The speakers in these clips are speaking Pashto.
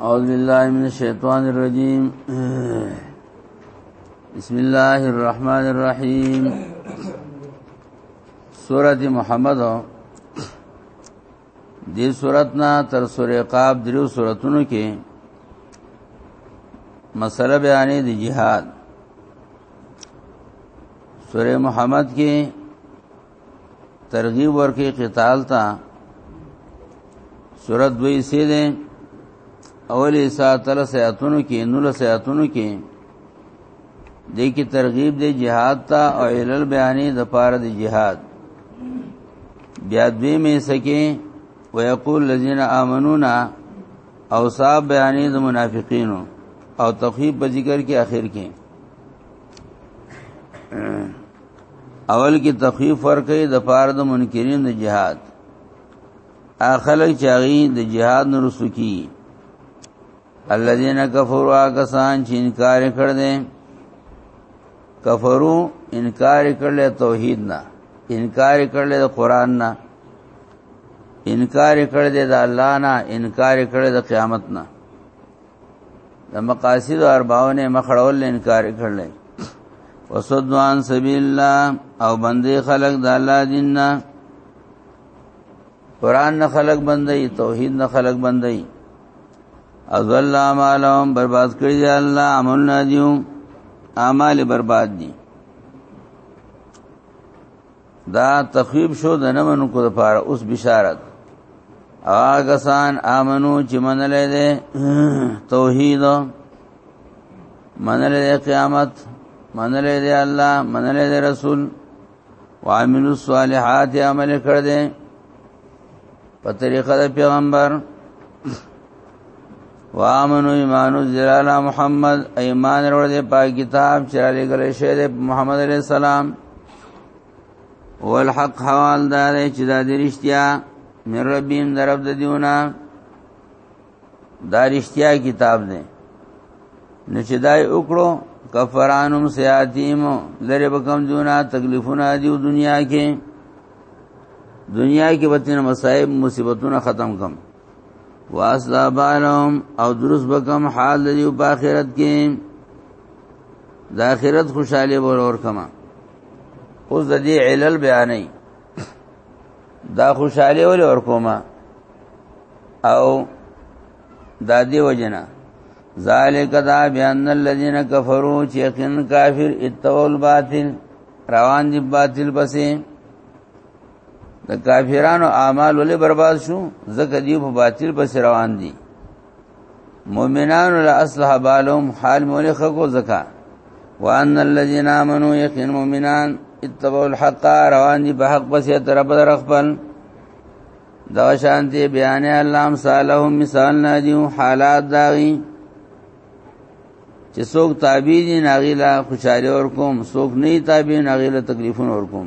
أعوذ بالله من الشيطان الرجيم بسم الله الرحمن الرحيم سورة محمد دې سورتنا تر سورې قاب درو سورتونو کې مسله بیانې د جهاد سورې محمد کې ترغیب ورکې قتال ته سورۃ دوی سي ده اولې ساتل ساتونو کې نول ساتونو کې دې کې ترغیب دې jihad ته او علل بیانې د پاره دې jihad بیا دوی مې سکے ويقول الذين امنون او صاحب بیانې د منافقینو او تخیب په ذکر کې اخر کې اول کې تخفیف ورکړي د پاره د منکرین د جهاد اخلک چاغي د جهاد نرسو کی الذين كفروا کسان چې انکار کړ دې کفرو انکار کړل توحید نه انکار کړل د قران نه انکار کړل د الله نه انکار کړل د قیامت نه د مقاصد ارباونه مخړول انکار کړل وسدوان سبیل الله او بندي خلق د الله دیننا قران نه خلق بندي توحید نه خلق بندي اذل اعمالهم برباد کړی دی الله عمل نه دیو اعمال برباد دي دا تخویب شو د نه منونکو لپاره اوس بشارت هغه سان امنو چې منلې ده توحید منلې ده قیامت منلې ده الله منلې ده رسول وعملوا الصالحات عمل کړ دې په طریقه د پیغمبر وامنو ایمانو زرالا محمد ایمان ورو دې پاک کتاب چې علی ګل شه دې محمد علی السلام والحق حوال دا دې چې دا دې رښتیا مې ربیم درب د دیونه دا رښتیا کتاب دې نو چې دای وکړو کفرانم سیاتیم لری بکم جونا تکلیفونه دی دنیا کې دنیا کې وتنه مصائب مصیبتونه ختم کم واسلا بالهم او درست بکم حال دی په آخرت کې د آخرت خوشاله ورور کما اوس د دې علل بیانې دا خوشاله ول ور کوما او دا دی وجنا ذالک دا بیان الذین کفروا چې یقین کافر اتول باطل روان دي باطل پسې د کافرانو اعمال ولې برباد شو ځکه دی په باطل پس روان دي مؤمنانو له اصله بالهم حال مولې خکو ځکه وان الذين امنوا يقين مؤمنان اتبعوا الحق روان دي په حق پس تر په در خپل دا شانتي بیان الله امثالهم مثال نادیو حالات داغي چې څوک تابع دي ناغي لا خوشاله ور کوم څوک نه تابع ناغي لا تکلیفونه ور کوم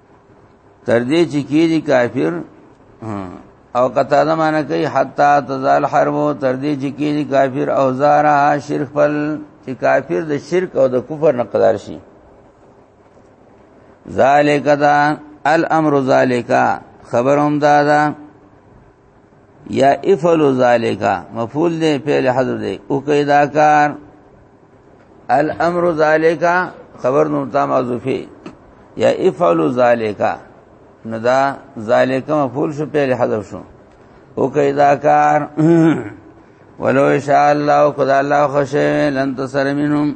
تر دې چې کېږي کافر او قطا دا معنی کوي حتا تزال حرب تر دې چې کېږي کافر او زارا شرک پل چې کافر د شرک او د کفر نه قدار شي ذالک دا الامر ذالک خبروم دادا یا افعل ذالک مفعول دی فعل حذف دی او کیدا کار الامر ذالک خبر نو تام ازفی یا افعل ذالک نو دا ذالک مفعول شو فعل حذف شو او کیدا کار ولو ان شاء الله خدای الله خوشی لن تسر منهم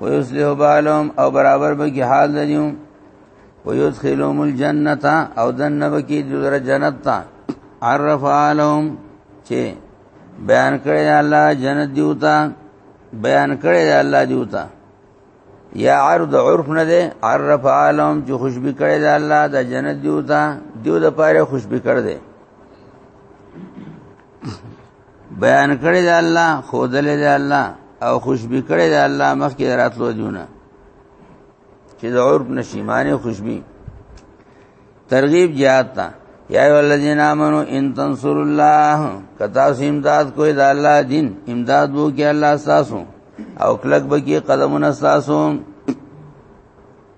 ويصلح بالهم او برابر به کی حال دنیو ويدخلهم الجنه او دنه به کی در جنت تا عرف عليهم چې بیان کړی الله جنت دیوتا بیان کړی الله دیوتا یا عرض عرف نه ده عرف عالم چې خوشبي کړی ده الله د جنت دیوتا دیو د پاره خوشبي کړ ده بیان کړی دی الله خودل دی الله او خوشبي کړی دی الله مخکې راتلو دیونه چې د عرب نشیمانه خوشبي ترغیب جهاد ته یا ایو الذین آمنو ان تنصر الله کتا سیم امداد کوی د الله دین امداد وو کې الله تاسو او کلک بکی قدمونه تاسو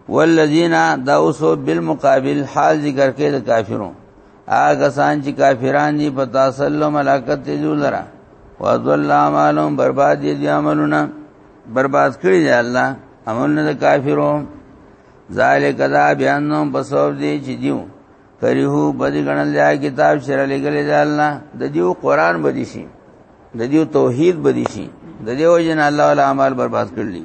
والذین داوسو بالمقابل حال ذکر کې د کافرو هغه سان چې کافران دي په تاسلو ملائکت دي لره وذل اعمالهم برباد دي عملونه برباد کړی دی الله عملونه د کافرو ذالک ذا بیانهم بسوب دي چې دیو کریهو بدی غنل یا کتاب شر لګل دی الله د دیو قران بدی شي د دیو توحید بدی شي د دیو جن الله ولا اعمال برباد کړلی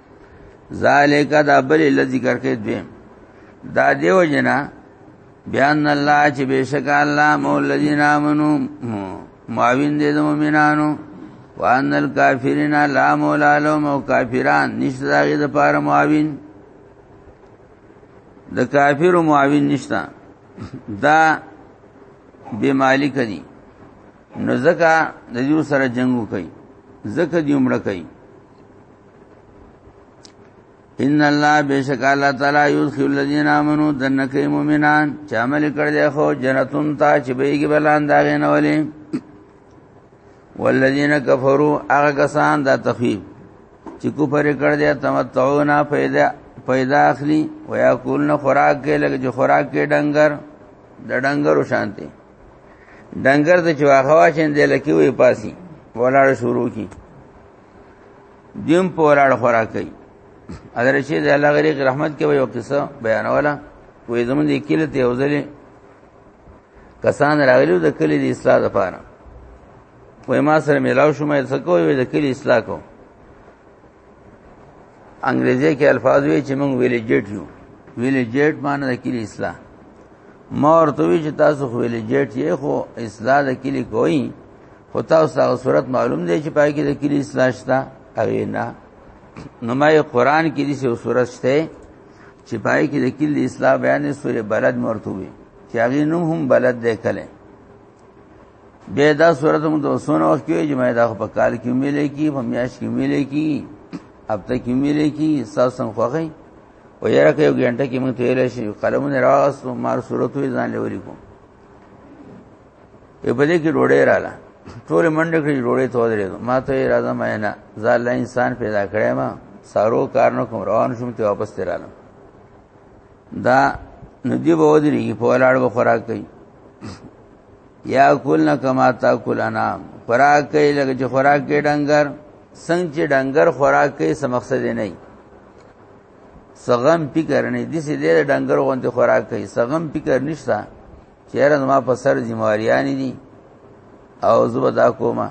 ذالک دا بل الذی ذکر کې دوی دا دیو جنا بیان الله چې بشک الله مولذین امنو معاون دې د مؤمنانو وان الکافرین لا مولا لهم او کافران نشته دغه د پاره معاون د کافر معاون نشته دا به مالک دي نو زکه د یو سره جنگو کوي زکه دی عمره کوي ان الله بیشک الله تعالی یدخل الذین آمنو دنک مومنان چې عمل کړی خو جنتون تا چې بیګی بلان دا غنولې والذین کفروا هغه کسان دا تخفیف چې کو پر کړ دې تمتعونا پیدا پیدا اخلي ویا کول نه خوراک کې لګ جو خوراک کې ډنګر د ډنګر شانته ډنګر د چواخوا چین دې لکی وې پاسي ولاړ شروع کی دیم په ولاړ خورا کوي اگر شي د الله غریق رحمت کې یو قصه بیانوله وې زمون دې کله ته وزلې کسان راغلو د کلی د اصلاح لپاره وې ما سره ملاو شوم یې څکو وې د کلی اصلاح کو انګریزي کې الفاظ وی چې موږ ویلیجټ یو ویلیجټ معنی د کلی اصلاح ما ورته وی چې تاسو خو ویلیجټ یې خو اصلاح د کلی کوئ خو تاسو هغه صورت معلوم دی چې پای کې د کلی اصلاح شته او نه نو ما قرآن کې دې یو صورت شته چې پای کې د کلی اصلاح بیان سورې بلد مرتو وي چې هغه نوم هم بلد دی کله به دا صورت هم د وسونه وخت کې چې ما دا په کال کې ملې کی په میاش کې ملې کی اب ته کې ملې کی ساس سم خوغی او یاره کې یو غنټه کې موږ تیرې شي قلمونه راغستو مار صورت وي ځان لوري کوم وی په دې کې ډوړې رااله ټول منډه کړې ډوړې ته ودرې ما ته اراده مې نه ځال انسان پیدا کړې ما سارو کار نه کوم روان شوم ته واپس تیراله دا ندی به ودرې په ولاړ به خوراک کوي یا کول نه کما تا کول انا خوراک کوي لکه چې خوراک کې ډنګر څنګه چې ډنګر خوراک کوي سم مقصد نه وي سغم فکر نه دي سي ډېر ډنګر غونډه خوراک کوي سغم فکر نشته چیرې ما په سر ذمہواریانی دي او زبر دا کومه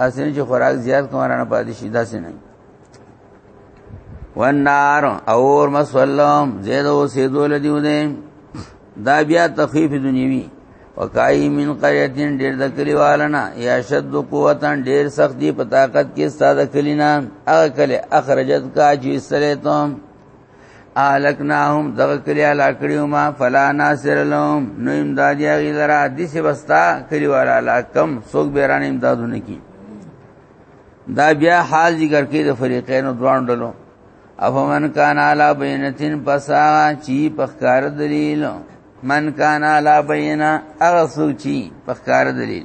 اسنه چې خوراک زیات کوم رانه پاتې شي داسې نه ونار اور مسلم زیدو سیدو لدیو دې دا بیا تخفیف دنیوی وکای من قریتین ډیر د کلیوالنا یا شد قوتن ډیر سخت دی په طاقت کې استاد کلینا هغه کله اخرجت کا جی سره تم الکناهم دغه کلی علا کړیو ما فلا ناصر لهم نو امداد یا غیلرا دیسه بستا کلی والا لا کم سوګ بیران امدادونه کی دا بیا حال ذکر کې د فریقینو دوان ډلو افمن کان علا بینتین پسا چی پخکار دلیل من کان علا بینا اغه سوچی پخکار دلیل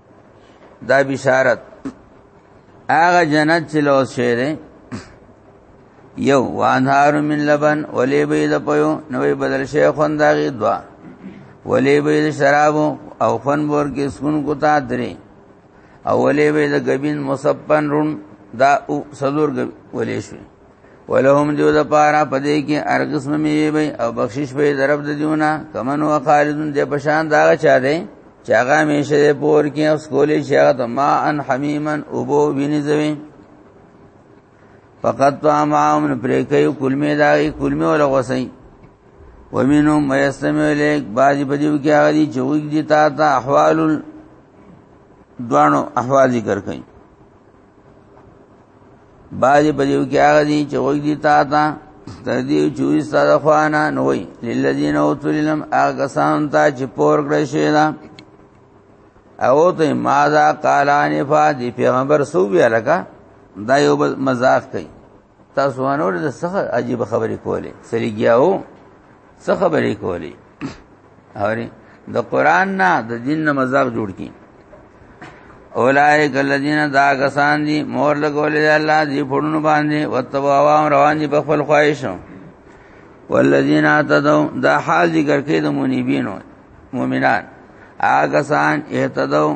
دا بشارت هغه جنت چې لوس شوی دی یو وانهار من لبن ولی بيد پيو نوې بدل شي خوند داغي دوا ولی بيد شراب او فن بور کې سکون کو تا درې او ولی بيد غبین مصبن رون دا او صدور ولی شوی ولهم دیو د پارا پدې کې ارګس مې وي او بخشش به درب د دیونه کمن او خالدون د پشان دا چا دی چې هغه میشه پور کې اوس کولې چې هغه ما ان حمیمن او بو ویني زوی فقط تو امام پرې کوي کلمې دا کلمې ولا غوسي ومنهم ميستمع اليك بعض بدیو کې هغه دي چې وګ دي تا ته احوال دوانو احوال ذکر کوي باجی په دیو کې هغه دي چې وګ دي تا تا تر دې چوي ستاره خوانه نه وي للذین اوتلم هغه کسان ته چې پور کړی شي دا او ته ما دا قالان فادی پیغمبر سو بیا لکه دا یو مزاق کوي تاسو انور د څه عجیب خبرې کولې سریګیاو څه خبرې کولې اوري د قران نه د دین نه مذهب جوړ کی اولائک الذین دا کسان دی مور لګولې الله دی پړونو باندې وتبوا عوام روان دي په خپل خواهشو والذین اتدوا دا حال ذکر کې د منیبینو مؤمنان آګسان اهتدوا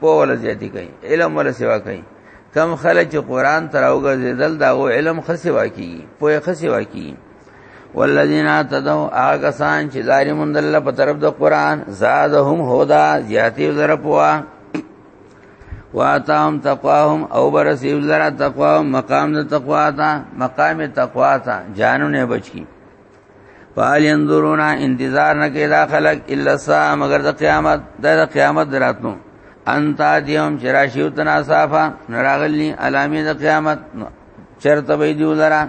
په ول زیاتی کوي علم ول سیوا کوي کم خلک چې قران تر اوګه زیدل دا غو علم خسي واکي په خسي واکي والذین تدوا هغه سان چې لارې مونږ الله په طرف د قران زادهم هدا زیاتی زره پوا واتام تقواهم او برسیو زره تقواهم مقام د تقوا تا مقام تقوا تا جانو نه بچی فال ينظرون انتظار نه کې دا خلق الا سا مگر د قیامت د قیامت دراتنو انت دیوم چراشیو تنا صافا نراغلی علامی د قیامت چرته به دیو لرا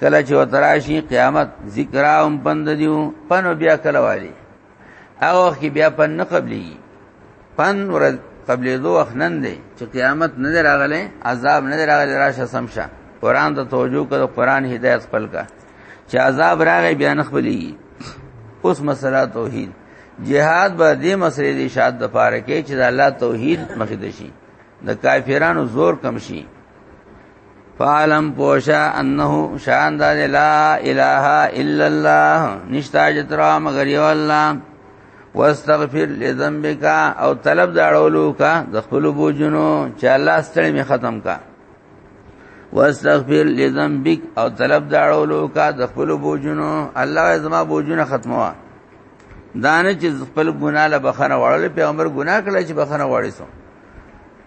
کله چې وتراشی قیامت ذکراهم پند دیو پنو بیا کله والی هغه وخت کې بیا پن نه قبلي پن ور قبلې دوه وخت نن دی چې قیامت نه راغله عذاب نه راغله راشه سمشه قران ته توجه کړه قران هدایت خپل کا چې عذاب راغی بیا نه خپلې اوس مسله توحید جهاد به دې مسلې دې شاد د پاره کې چې د الله توحید مخې دشي د کافرانو زور کم شي فعلم پوشا انه شان دا لا اله الا الله نشتا جترا مگر یو الله واستغفر لذنبک او طلب دا اړولو کا د خپل بوجنو چې الله ستړي می ختم کا واستغفر لذنبک او طلب دا اړولو کا د خپل بوجنو الله زما بوجنه ختموا دانه چې خپل ګناه له بخنه وړل پیغمبر ګناه کړی چې بخنه وړی سو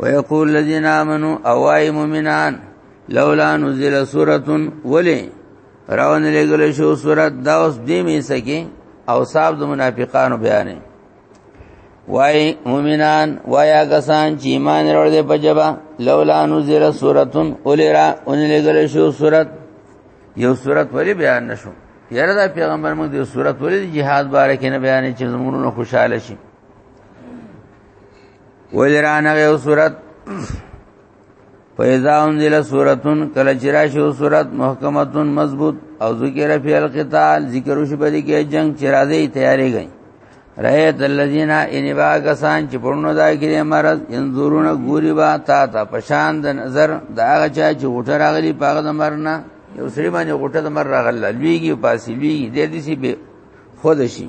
ويقول الذين امنوا اوای مومنان لولا نزل سوره ولی راون لګل شو سوره دا اوس دې می سکی او صاحب د منافقانو بیانې وای مومنان وایا کسان چې ایمان لرل دې په جبا لولا نزل سوره ولی را اون لګل شو سوره یو سوره ولی بیان نشو یره دا پیغمبر موږ دې سوره ولی جهاد باره کې نه بیانې چې زمونږ خوشاله شي ولرانغه صورت فإذا أنزل سورة کله چې راشي سورۃ محکمه مضبوط او ذکر فی القتال ذکر شي په دې کې جنگ چې راځي تیاری غي رایت الذین ان باکسان چې پرونو دا کې مرض انظرون ګوري با تا ته پشان د نظر دا هغه چا چې وټه راغلی پاغه د مرنا یو سری باندې وټه د مر راغله لویږي پاسې لویږي د دې سی به خود شي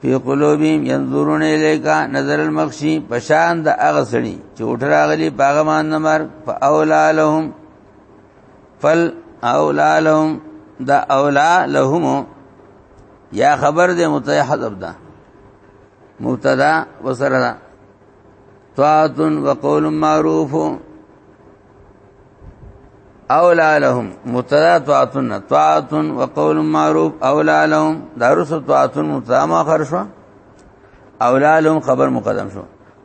فی قلوبهم ينظرون الیک نظر المخشی پشان د هغه سړي چې وټراغلی باغ مان نمر فاولا لهم فل اولا لهم دا اولا لهم یا خبر دې متای حذف ده مبتدا وسره طاعت وقول معروف اولا لهم مبتدا طاعتن طاعت وقول معروف اولا لهم دارس طاعت مبتدا ما خرشوا اولا لهم خبر مقدم شو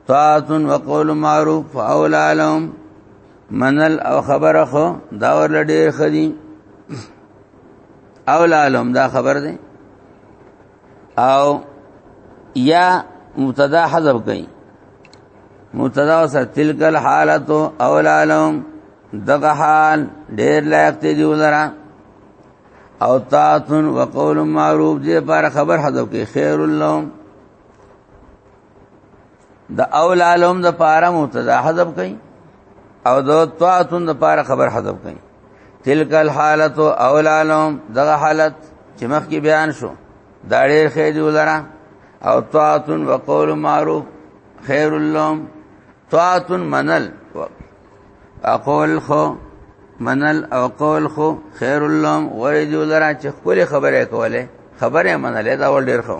طاعت وقول معروف اولا لهم منل او خبر خو داور لډیر خدي اولا لهم دا خبر دی او یا مبتدا حذف کئ مبتدا وسه تلک الحالت اولالم دغه حال ډیر لایق دی ولرا او تاتن وقول معروف دې پر خبر حذف کئ خیر اللهم د اولالم د پاره مبتدا حذف کئ او د طاعتون د پاره خبر حذف کئ تلک الحالت اولالم دغه حالت چې مخکې بیان شو دا ډېر خیر دی ولرا او طاعتون وقول معروف خیر اللهم طاعتون منل اقول خو منل او قول خو خیر اللهم ورې دی ولرا چې خپل خبره کوله خبره منلې دا ول ډېر خو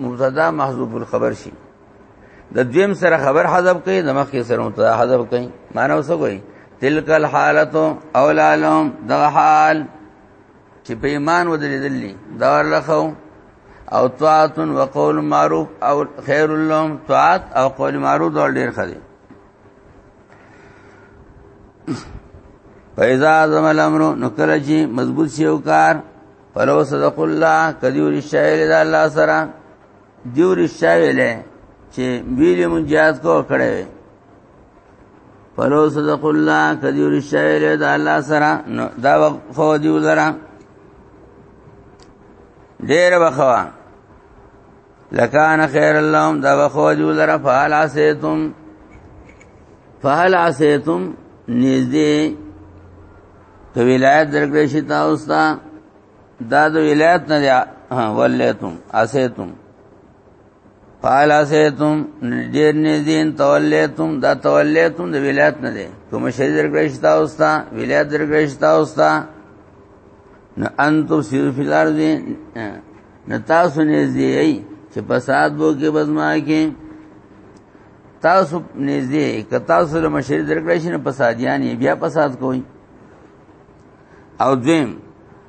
مبتدا محذوف الخبر شي د دویم سره خبر حذف کړي د مخکې سره مبتدا حذف کړي معنی اوس کوي تلک الحالت اولالهم د حال چې په ایمان ودرېدلې دا لخو او طاعت و قول معروف او خیر اللهم طاعت او قول معروف ډول ډیر خدي فإذا عظم الامر نو کله چې مضبوط شي او کار فلو صدق الله کدیو رشاویل دا الله سره دیو رشاویل چې ویل مون جهاد کو کړه فلو صدق الله کدیو رشاویل دا الله سره دا وقفو دیو لرا ډیر بخوا لکان خیر اللهم دا وقفو دیو لرا فعل عسیتم فهل عسیتم نږدې د ولایت درکړې شي تاسو ته دا د ولایت نه دی ولیتم اسیتم قال اسیتم دیر نزین تولیتم دا تولیتم د ولایت نه دی کوم شری درکړې شي تاسو ته ولایت درکړې شي تاسو ته نو انتم سیر فی الارض نو تاسو نږدې یې چې فساد وو کې بزما کې تاسو نږدې ک تاسو له مشر درکړی شنه فسادیان بیا فساد کوي او دیم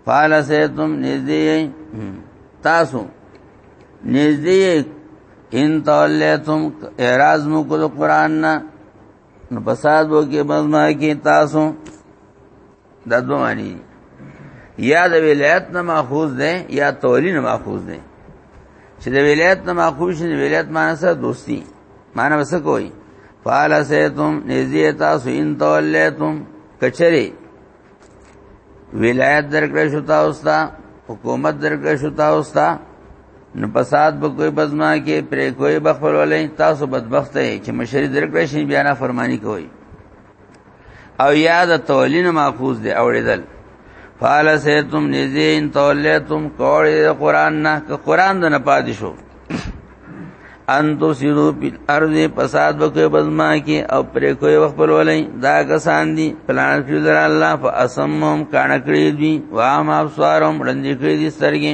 فعل سیتم نږدې تاسو نږدې ان تولیتم اعراض مو کو قرآن نه نو فساد وکي مزما کې تاسو دا دوه معنی یا د ولایت نه ماخوذ ده یا تولی نه ماخوذ ده چې د ولایت نه ماخوذ شي د ولایت معنی سره دوستی معنی وسه کوي فعل سیتم نزیه تاسو ان تولیتم کچری ولایت درکړې شو تاسو ته حکومت درکړې شو تاسو ته نو فساد به کوئی بزما کې پرې کوئی بخول ولې تاسو بدبخت یې چې مشری درکړې شي بیا نه فرمانی کوي او یاد تولین ماخوذ دی اوریدل فال سیتم نزین تولیتم کوړی قران نه که قران د نه پاد شو انتو سیرو پی ارض پساد وکي بزما کې او پرې کوي خپل ولای دا کسان دي پلان کړی در الله فاسمهم کان کړی دي وام ابصارهم رندې کړی دي سترګې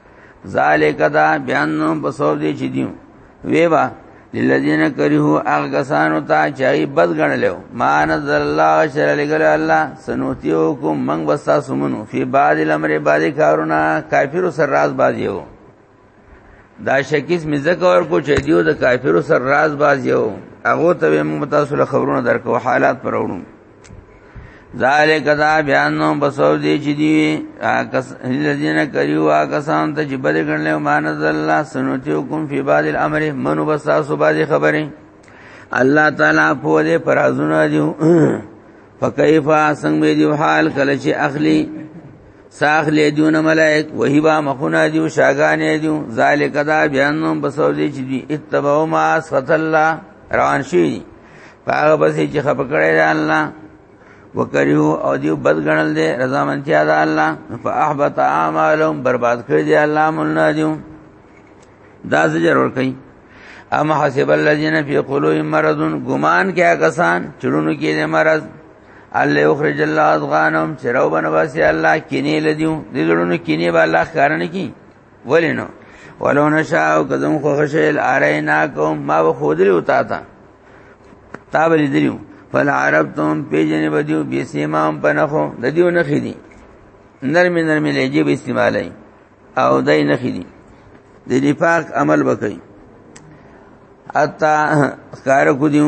ذالک دا بیان په سوب دي چې دیو وی با للذین کرهو اغسانو تا چای بد غنلو ما نزل الله شر لګل الله سنوتیوکم من وستا سمنو فی بعد الامر بعد کارونه کافر سر راز باز یو دا شکیس مزک اور کو چي دیو د کافر سر راز باز یو هغه ته موږ تاسو له خبرونو درکو حالات پرونو ذالک دا بیانو بسو دی چې دی کس الذين کریوا کسان ته چې بری کړل او مان الله سنتیو کوم فی بعض الامر منو بس تاسو بعض خبره الله تعالی په دې پرازونه دیو فکیفا څنګه دی حال کله چې اخلی ساخ له دیونه ملائک وهی با مخونه دیو شاګانې دیو ذالک دا بیانو بسو دی چې دی اتبعوا ما سخط الله روان شي هغه بس چې خپکړې ده الله وکریو او دیو بد غنل دي رضا منتیا ده الله فاحبط اعمالهم برباد کړی دی الله مولنا دیو دا زجر ور کوي ام حسب الذين في قلوبهم مرض ګمان کیا کسان چړونو کې دي مرض الله اخرج الله اذغانهم چرو بنواسي الله کینه لدیو دلونو کینه به الله کارن کی ولینو ولو نشاو کدم خو خشل ارینا کوم ما خودری وتا تا تا بلی دریو فل عرب تم پیجنې بدیو بي سیمام پنخو د دیو نه خېدي نرمي نرمي لېږي به استعمالای او دای نه خېدي د نفاق عمل وکړي اتا کار کو دیو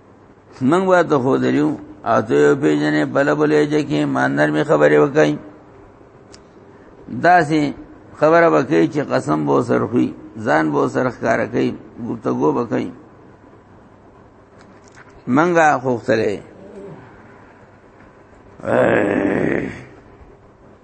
من وا ته خو دریو اته یو پیجنې بل بلې جکه ما نرمي خبره وکای داسې خبره وکړي چې قسم بو سر خوې ځان بو سر ښکار کوي گفتگو وکړي منګه خوختلې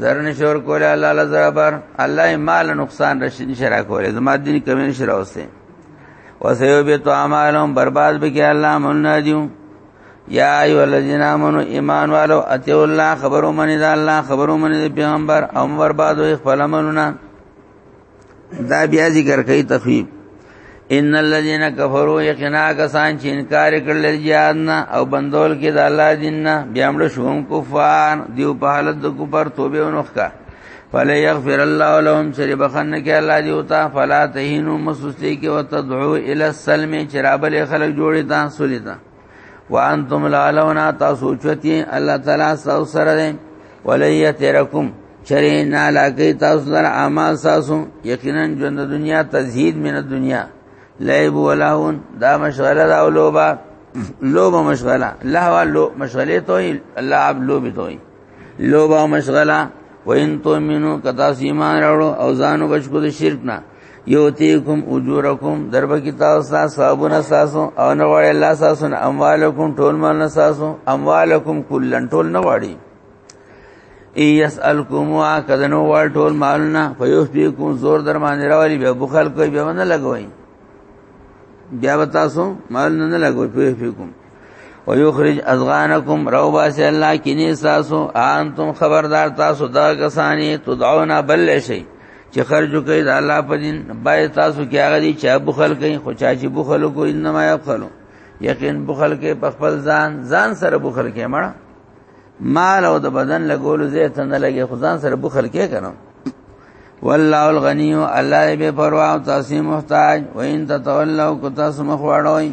زر نشور کوله الله له زربر الله مال نقصان رشي نشرا کوله زما دین کمن شرا وسته وسيو به تو اعمالهم برباد به کې الله مون دیو یا ایو الذین آمنو ایمان والو اتیو الله خبرو منی دا الله خبرو منی دا پیغمبر او برباد وي خپل منونه دا بیا ذکر کوي تخویب ان الذين كفروا يقنا کسان چې انکار کړل جهاد نه او بندول کې د الله دین نه بیا موږ شوم کفار دیو په حالت د کفر توبه ونخکا فلا يغفر الله لهم سری بخنه کې الله دی وتا فلا تهینوا مسستی کې وتدعو الى السلم چرابل خلق جوړی تا سولیتا وانتم العلون تاسو چتی الله تعالی تاسو سره دی ولی ترکم چری نه لاګی تاسو لپاره اعمال تاسو یقینا ژوند دنیا تزهید من دنیا لعب ولهون دا مشغله دا لوبا لوبا مشغله لهوا لو مشغله توي لعب لوبي توي لوبا مشغله وین تو منو کتا سیمان راوړو او ځانو بچو د شرک نه یوتیکم اجورکم درب کی تاسو نه صاحبون تاسو او نه وړي الله تاسو نه اموالکم ټول مال نه تاسو اموالکم کلن ټول نه وړي ایسالکم وا کدنو وړ ټول مال نه فیوس بیکم زور در باندې راوړي به بخل کوي به نه لګوي بیا تاسو مال نه لګوي فیوس بیکم او یخرج اذغانکم رو باس الله کینی تاسو انتم خبردار تاسو دا کسانی تدعونا بل شي چې خرج کوي د الله په دین بای تاسو کې هغه دي چې بخل کوي خو چا چې بخل کوي انما یبخلو یقین بخل کې په خپل ځان ځان سره بخل کې مړه مال او د بدن لګول زه ته نه لګي خو ځان سره بخل کې کړم والله الغنی الله به پروا او تاسو محتاج و ان تتولوا کو تاسو مخواړوي